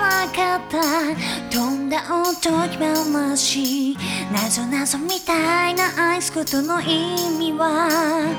なかった。とんだおとぎ話。なぞなぞみたいな愛すことの意味は。